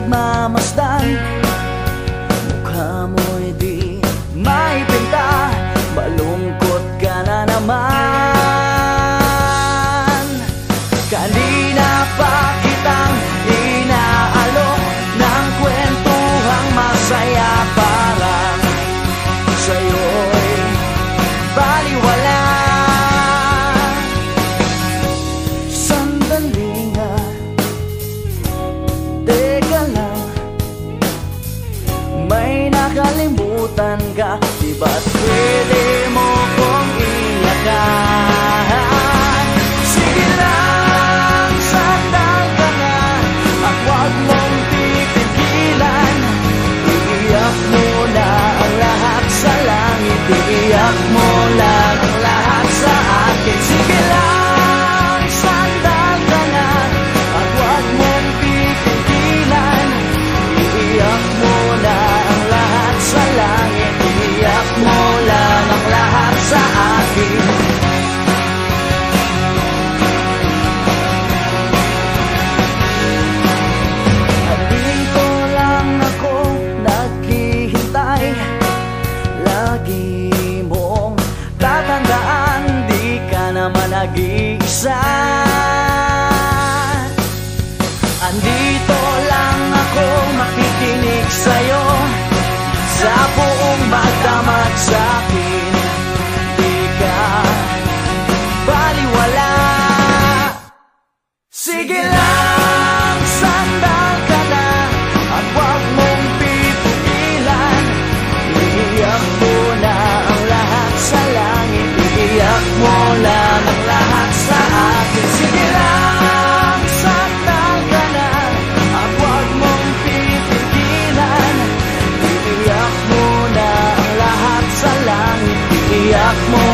nagmamasdan. Mukha mo'y di maipinta. Malungkot ka na naman. Kanina nasaktan ka Di pwede mo kong inagahan? Sige lang, saktan ka na At huwag mong pipigilan Iiyak mo na ang lahat sa langit Iiyak mo na nag-iisa. teriakmu